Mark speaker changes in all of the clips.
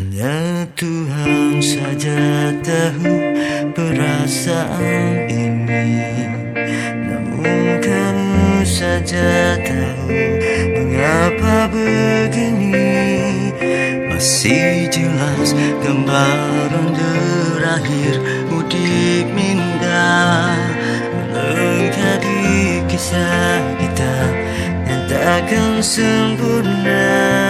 Speaker 1: Hanya Tuhan saja tahu perasaan ini. Namun kamu saja tahu mengapa begini. Masih jelas gambaran terakhir mudik minda Melengkapi kisah kita yang takkan sempurna.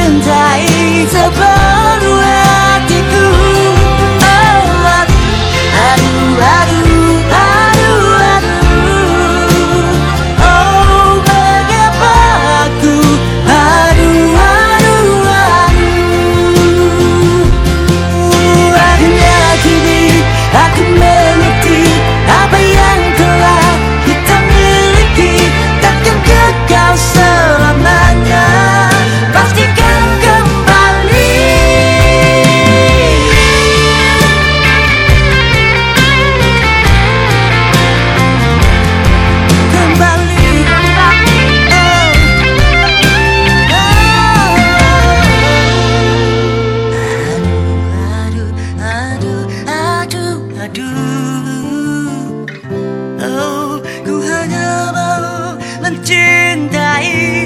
Speaker 2: mencintai sepenuh mencintai.